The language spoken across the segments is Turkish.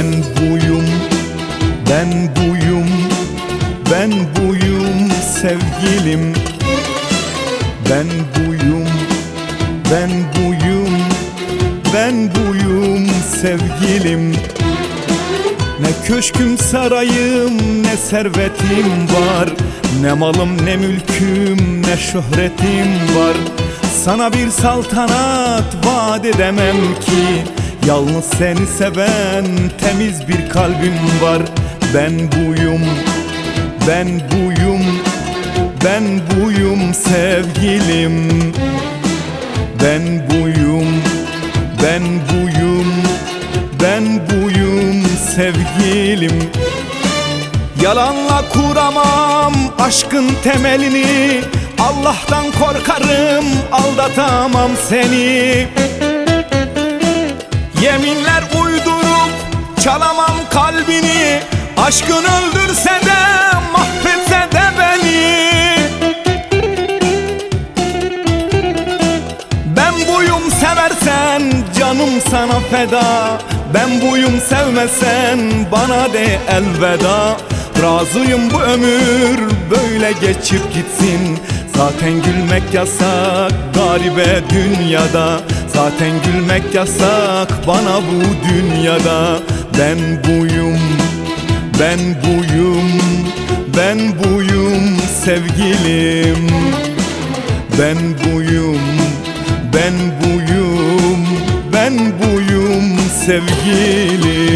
Ben buyum, ben buyum sevgilim. Ben buyum, ben buyum, ben buyum sevgilim. Ne köşküm sarayım ne servetim var. Ne malım ne mülküm ne şöhretim var. Sana bir saltanat vaat edemem ki Yalnız seni seven temiz bir kalbim var. Ben buyum, ben buyum, ben buyum sevgilim. Ben buyum, ben buyum, ben buyum sevgilim. Yalanla kuramam aşkın temelini. Allah'tan korkarım aldatamam seni Yeminler uydurup çalamam kalbini. Aşkın öldürse de mahvetse de beni. Ben buyum seversen canım sana feda. Ben buyum sevmesen bana de elveda. Razıyım bu ömür böyle geçip gitsin. Zaten gülmek yasak garibe dünyada Zaten gülmek yasak bana bu dünyada. Ben buyum, ben buyum, ben buyum sevgilim. Ben buyum, ben buyum, ben buyum sevgilim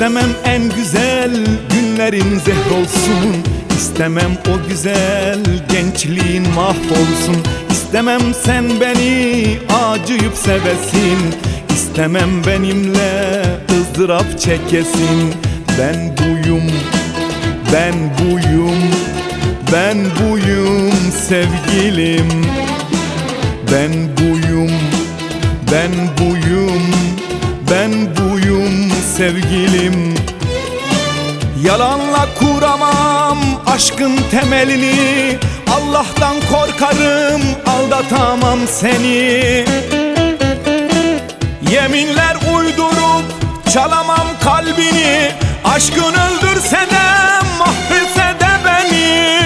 İstemem en güzel günlerin zehr olsun İstemem o güzel gençliğin mahvolsun. İstemem sen beni acıyıp sevesin. İstemem benimle ızdırap çekesin. Ben buyum, ben buyum, ben buyum sevgilim. Ben buyum, ben buyum, ben buyum sevgilim. Yalanla kuramam aşkın temelini. Allah'tan korkarım aldatamam seni. Yeminler uydurup çalamam kalbini. Aşkın öldürse de mahvetse de beni.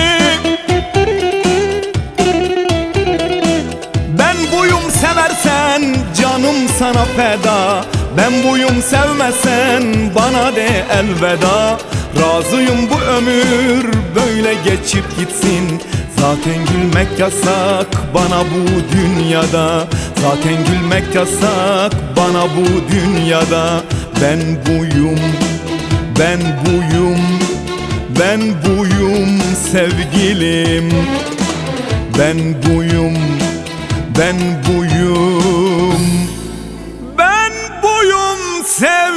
Ben buyum seversen canım sana feda Ben buyum sevmesen bana de elveda. Razıyım bu ömür böyle geçip gitsin. Zaten gülmek yasak bana bu dünyada. Zaten gülmek yasak bana bu dünyada. Ben buyum, ben buyum, ben buyum sevgilim. Ben buyum, ben buyum Seven.